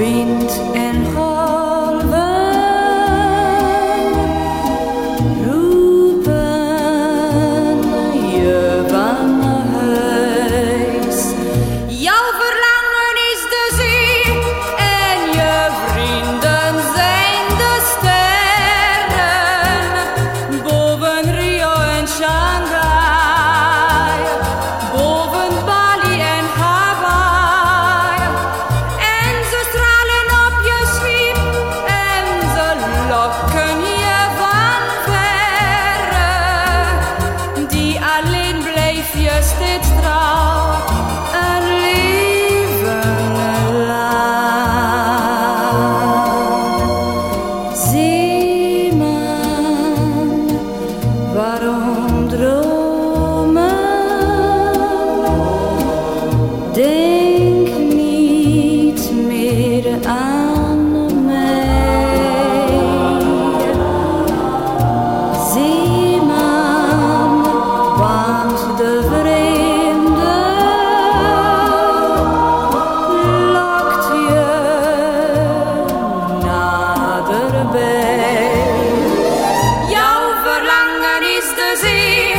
beans vestit strach Jouw verlangen is de zee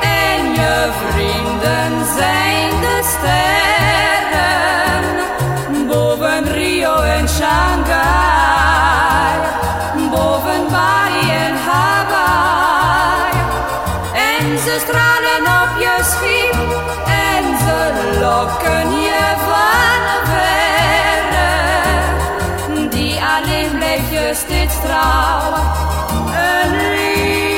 en je vrienden zijn de sterren boven Rio en Shanghai, boven Bali en Hawaii. En ze stralen op je schip en ze lokken je alleen bleef je steeds trouw. Een lief.